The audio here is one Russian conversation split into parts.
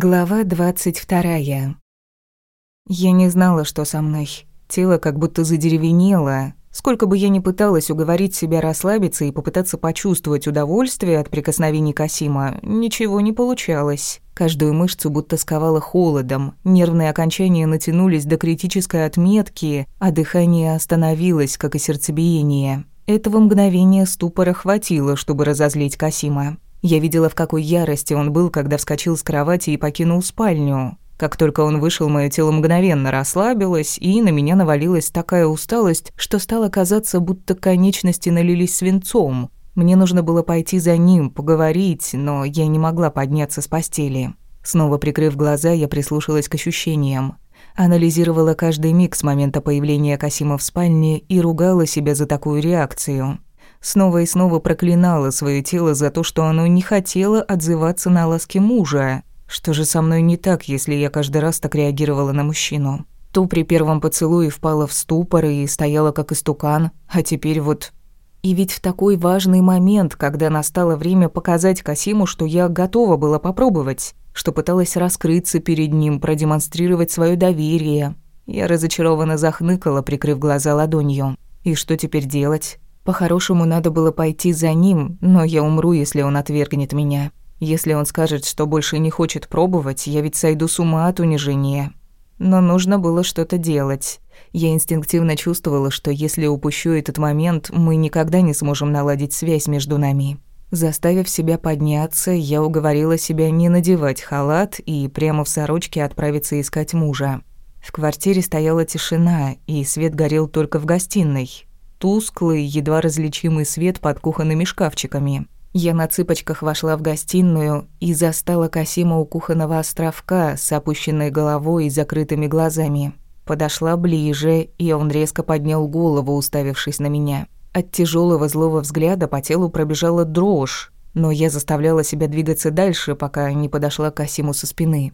Глава двадцать вторая. Я не знала, что со мной. Тело как будто задеревенело. Сколько бы я ни пыталась уговорить себя расслабиться и попытаться почувствовать удовольствие от прикосновений Касима, ничего не получалось. Каждую мышцу будто сковало холодом, нервные окончания натянулись до критической отметки, а дыхание остановилось, как и сердцебиение. Этого мгновения ступора хватило, чтобы разозлить Касима. Я видела, в какой ярости он был, когда вскочил с кровати и покинул спальню. Как только он вышел, мое тело мгновенно расслабилось, и на меня навалилась такая усталость, что стало казаться, будто конечности налились свинцом. Мне нужно было пойти за ним, поговорить, но я не могла подняться с постели. Снова прикрыв глаза, я прислушалась к ощущениям. Анализировала каждый миг с момента появления Касима в спальне и ругала себя за такую реакцию. Снова и снова проклинала свое тело за то, что оно не хотело отзываться на ласки мужа. Что же со мной не так, если я каждый раз так реагировала на мужчину? То при первом поцелуе впала в ступор и стояла как истукан, а теперь вот... И ведь в такой важный момент, когда настало время показать Касиму, что я готова была попробовать, что пыталась раскрыться перед ним, продемонстрировать свое доверие, я разочарованно захныкала, прикрыв глаза ладонью. И что теперь делать? По-хорошему, надо было пойти за ним, но я умру, если он отвергнет меня. Если он скажет, что больше не хочет пробовать, я ведь сойду с ума от унижения. Но нужно было что-то делать. Я инстинктивно чувствовала, что если упущу этот момент, мы никогда не сможем наладить связь между нами. Заставив себя подняться, я уговорила себя не надевать халат и прямо в сорочке отправиться искать мужа. В квартире стояла тишина, и свет горел только в гостиной тусклый, едва различимый свет под кухонными шкафчиками. Я на цыпочках вошла в гостиную и застала Касима у кухонного островка с опущенной головой и закрытыми глазами. Подошла ближе, и он резко поднял голову, уставившись на меня. От тяжелого злого взгляда по телу пробежала дрожь, но я заставляла себя двигаться дальше, пока не подошла к Касиму со спины.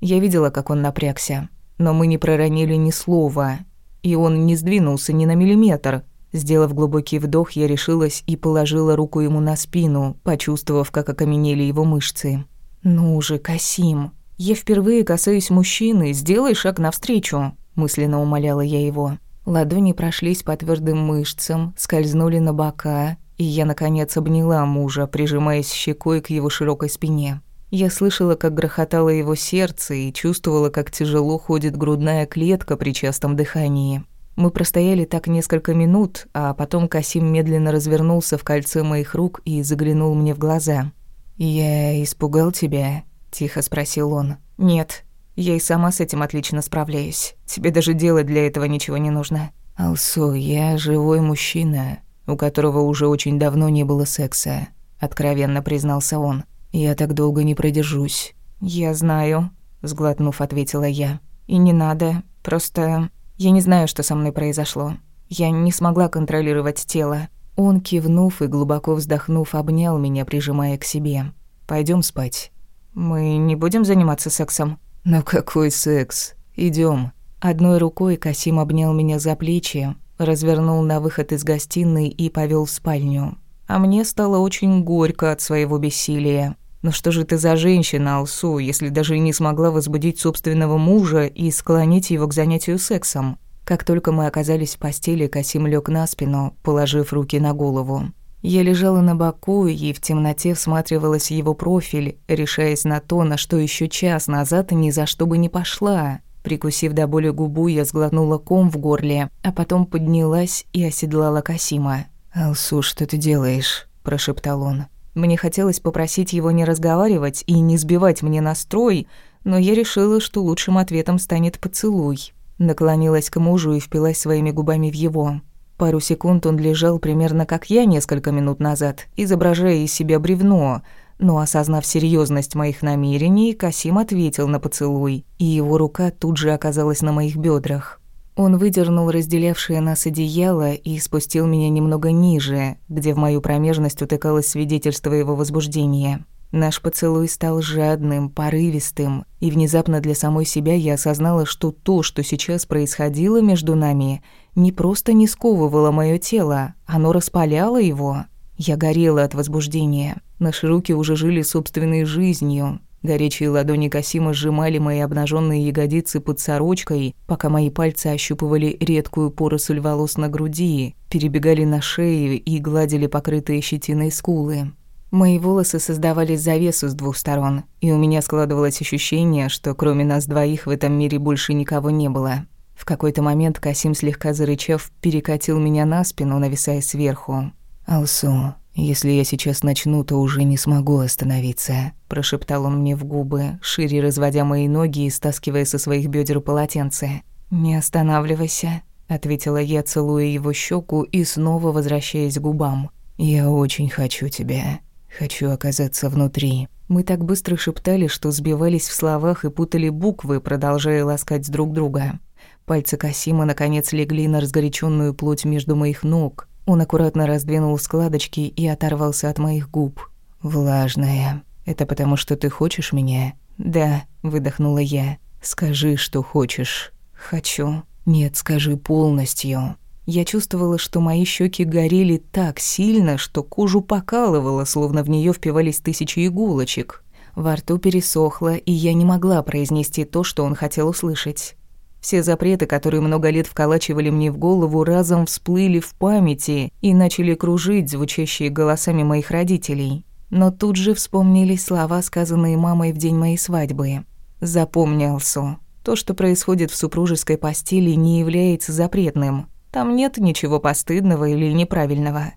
Я видела, как он напрягся, но мы не проронили ни слова, и он не сдвинулся ни на миллиметр. Сделав глубокий вдох, я решилась и положила руку ему на спину, почувствовав, как окаменели его мышцы. «Ну же, Касим, я впервые касаюсь мужчины, сделай шаг навстречу», мысленно умоляла я его. Ладони прошлись по твердым мышцам, скользнули на бока, и я, наконец, обняла мужа, прижимаясь щекой к его широкой спине. Я слышала, как грохотало его сердце и чувствовала, как тяжело ходит грудная клетка при частом дыхании. Мы простояли так несколько минут, а потом Касим медленно развернулся в кольце моих рук и заглянул мне в глаза. «Я испугал тебя?» – тихо спросил он. «Нет, я и сама с этим отлично справляюсь. Тебе даже делать для этого ничего не нужно». «Алсу, я живой мужчина, у которого уже очень давно не было секса», – откровенно признался он. «Я так долго не продержусь». «Я знаю», — сглотнув, ответила я. «И не надо. Просто я не знаю, что со мной произошло. Я не смогла контролировать тело». Он, кивнув и глубоко вздохнув, обнял меня, прижимая к себе. Пойдем спать». «Мы не будем заниматься сексом?» «Ну какой секс? Идем. Одной рукой Касим обнял меня за плечи, развернул на выход из гостиной и повел в спальню. А мне стало очень горько от своего бессилия. Но что же ты за женщина, Алсу, если даже не смогла возбудить собственного мужа и склонить его к занятию сексом? Как только мы оказались в постели, Касим лег на спину, положив руки на голову. Я лежала на боку и в темноте всматривалась его профиль, решаясь на то, на что еще час назад ни за что бы не пошла. Прикусив до боли губу, я сглотнула ком в горле, а потом поднялась и оседлала Касима. «Алсу, что ты делаешь?» – прошептал он. Мне хотелось попросить его не разговаривать и не сбивать мне настрой, но я решила, что лучшим ответом станет поцелуй. Наклонилась к мужу и впилась своими губами в его. Пару секунд он лежал примерно как я несколько минут назад, изображая из себя бревно, но, осознав серьезность моих намерений, Касим ответил на поцелуй, и его рука тут же оказалась на моих бедрах. Он выдернул разделявшее нас одеяло и спустил меня немного ниже, где в мою промежность утыкалось свидетельство его возбуждения. Наш поцелуй стал жадным, порывистым, и внезапно для самой себя я осознала, что то, что сейчас происходило между нами, не просто не сковывало моё тело, оно распаляло его. Я горела от возбуждения. Наши руки уже жили собственной жизнью, Горячие ладони Касима сжимали мои обнаженные ягодицы под сорочкой, пока мои пальцы ощупывали редкую поросль волос на груди, перебегали на шею и гладили покрытые щетиной скулы. Мои волосы создавали завесу с двух сторон, и у меня складывалось ощущение, что кроме нас двоих в этом мире больше никого не было. В какой-то момент Касим, слегка зарычав, перекатил меня на спину, нависая сверху. «Алсу, если я сейчас начну, то уже не смогу остановиться», – прошептал он мне в губы, шире разводя мои ноги и стаскивая со своих бедер полотенце. «Не останавливайся», – ответила я, целуя его щеку и снова возвращаясь к губам. «Я очень хочу тебя. Хочу оказаться внутри». Мы так быстро шептали, что сбивались в словах и путали буквы, продолжая ласкать друг друга. Пальцы Касима наконец легли на разгоряченную плоть между моих ног. Он аккуратно раздвинул складочки и оторвался от моих губ. «Влажная. Это потому, что ты хочешь меня?» «Да», — выдохнула я. «Скажи, что хочешь». «Хочу». «Нет, скажи полностью». Я чувствовала, что мои щеки горели так сильно, что кожу покалывало, словно в нее впивались тысячи иголочек. Во рту пересохло, и я не могла произнести то, что он хотел услышать. Все запреты, которые много лет вколачивали мне в голову, разом всплыли в памяти и начали кружить, звучащие голосами моих родителей. Но тут же вспомнились слова, сказанные мамой в день моей свадьбы. «Запомнился. То, что происходит в супружеской постели, не является запретным. Там нет ничего постыдного или неправильного.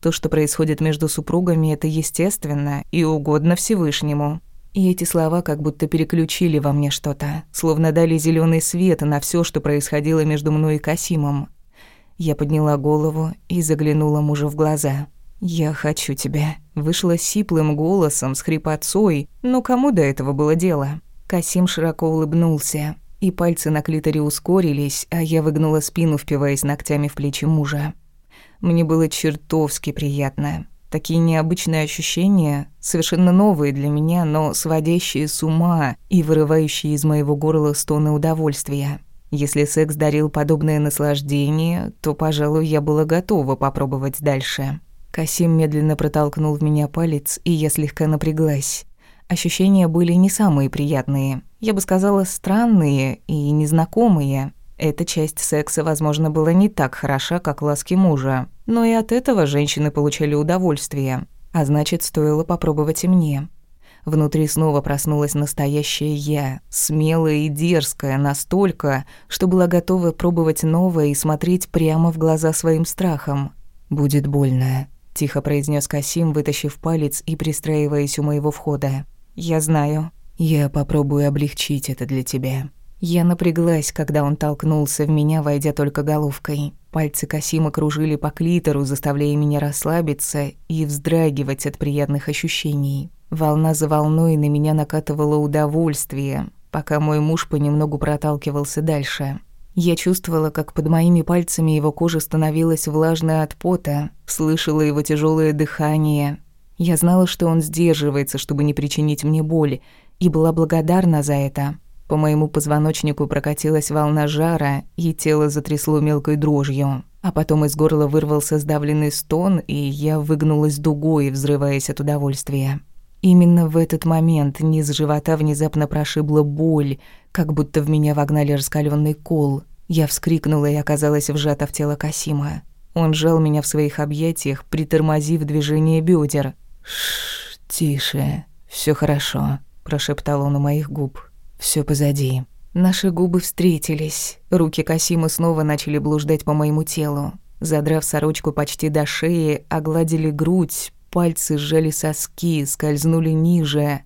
То, что происходит между супругами, это естественно и угодно Всевышнему. И эти слова как будто переключили во мне что-то, словно дали зеленый свет на все, что происходило между мной и Касимом. Я подняла голову и заглянула мужу в глаза. «Я хочу тебя», — вышла сиплым голосом с хрипотцой, но кому до этого было дело? Касим широко улыбнулся и пальцы на клиторе ускорились, а я выгнула спину, впиваясь ногтями в плечи мужа. Мне было чертовски приятно. Такие необычные ощущения, совершенно новые для меня, но сводящие с ума и вырывающие из моего горла стоны удовольствия. Если секс дарил подобное наслаждение, то, пожалуй, я была готова попробовать дальше. Касим медленно протолкнул в меня палец, и я слегка напряглась. Ощущения были не самые приятные. Я бы сказала, странные и незнакомые. Эта часть секса, возможно, была не так хороша, как ласки мужа. Но и от этого женщины получали удовольствие. А значит, стоило попробовать и мне. Внутри снова проснулась настоящая я, смелая и дерзкая настолько, что была готова пробовать новое и смотреть прямо в глаза своим страхам. «Будет больно», — тихо произнес Касим, вытащив палец и пристраиваясь у моего входа. «Я знаю. Я попробую облегчить это для тебя». Я напряглась, когда он толкнулся в меня, войдя только головкой. Пальцы Касима кружили по клитору, заставляя меня расслабиться и вздрагивать от приятных ощущений. Волна за волной на меня накатывало удовольствие, пока мой муж понемногу проталкивался дальше. Я чувствовала, как под моими пальцами его кожа становилась влажной от пота, слышала его тяжелое дыхание, я знала, что он сдерживается, чтобы не причинить мне боли, и была благодарна за это. По моему позвоночнику прокатилась волна жара, и тело затрясло мелкой дрожью. А потом из горла вырвался сдавленный стон, и я выгнулась дугой, взрываясь от удовольствия. Именно в этот момент низ живота внезапно прошибла боль, как будто в меня вогнали раскаленный кол. Я вскрикнула и оказалась вжата в тело Касима. Он сжал меня в своих объятиях, притормозив движение бедер. «Шш, тише, все хорошо», – прошептал он у моих губ. Все позади». Наши губы встретились. Руки Касима снова начали блуждать по моему телу. Задрав сорочку почти до шеи, огладили грудь, пальцы сжали соски, скользнули ниже,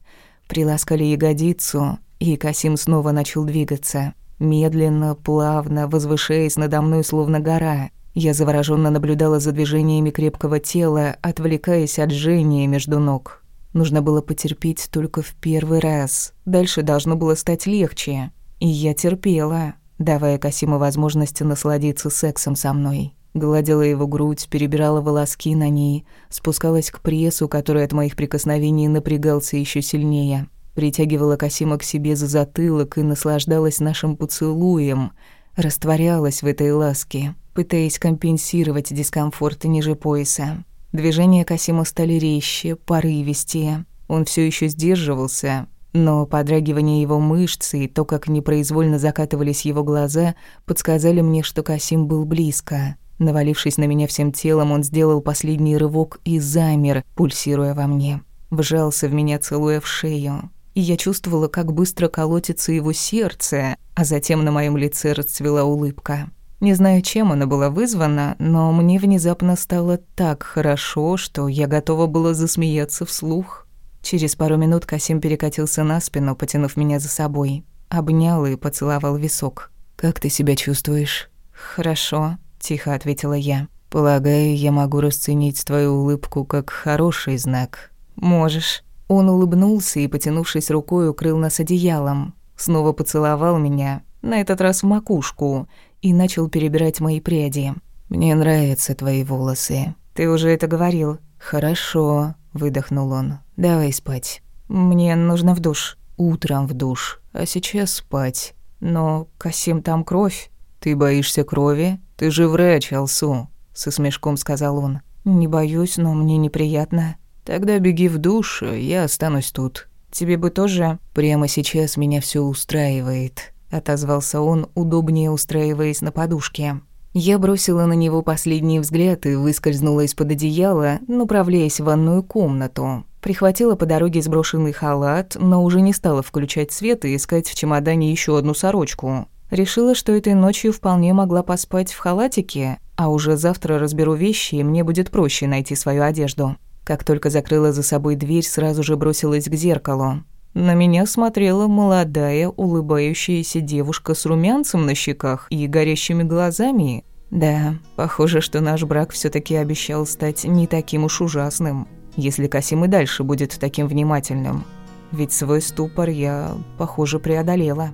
приласкали ягодицу, и Касим снова начал двигаться. Медленно, плавно, возвышаясь надо мной, словно гора. Я завороженно наблюдала за движениями крепкого тела, отвлекаясь от жжения между ног. Нужно было потерпеть только в первый раз. Дальше должно было стать легче. И я терпела, давая Касиму возможность насладиться сексом со мной. Гладила его грудь, перебирала волоски на ней, спускалась к прессу, который от моих прикосновений напрягался еще сильнее. Притягивала Касима к себе за затылок и наслаждалась нашим поцелуем, растворялась в этой ласке пытаясь компенсировать дискомфорт ниже пояса. Движения Касима стали резче, порывистее. Он все еще сдерживался, Но подрагивание его мышц и то, как непроизвольно закатывались его глаза, подсказали мне, что Касим был близко. Навалившись на меня всем телом, он сделал последний рывок и замер, пульсируя во мне. Вжался в меня, целуя в шею. И я чувствовала, как быстро колотится его сердце, а затем на моем лице расцвела улыбка. Не знаю, чем она была вызвана, но мне внезапно стало так хорошо, что я готова была засмеяться вслух. Через пару минут Касим перекатился на спину, потянув меня за собой. Обнял и поцеловал висок. «Как ты себя чувствуешь?» «Хорошо», тихо ответила я. Полагаю, я могу расценить твою улыбку как хороший знак. Можешь. Он улыбнулся и, потянувшись рукой, укрыл нас одеялом. Снова поцеловал меня, на этот раз в макушку, и начал перебирать мои пряди. Мне нравятся твои волосы. Ты уже это говорил. Хорошо, выдохнул он. Давай спать. Мне нужно в душ. Утром в душ, а сейчас спать. Но, Касим, там кровь. Ты боишься крови? «Ты же врач, Алсу», — со смешком сказал он. «Не боюсь, но мне неприятно». «Тогда беги в душ, я останусь тут». «Тебе бы тоже?» «Прямо сейчас меня все устраивает», — отозвался он, удобнее устраиваясь на подушке. Я бросила на него последний взгляд и выскользнула из-под одеяла, направляясь в ванную комнату. Прихватила по дороге сброшенный халат, но уже не стала включать свет и искать в чемодане еще одну сорочку. Решила, что этой ночью вполне могла поспать в халатике, а уже завтра разберу вещи, и мне будет проще найти свою одежду. Как только закрыла за собой дверь, сразу же бросилась к зеркалу. На меня смотрела молодая, улыбающаяся девушка с румянцем на щеках и горящими глазами. Да, похоже, что наш брак все таки обещал стать не таким уж ужасным, если Касим и дальше будет таким внимательным. Ведь свой ступор я, похоже, преодолела.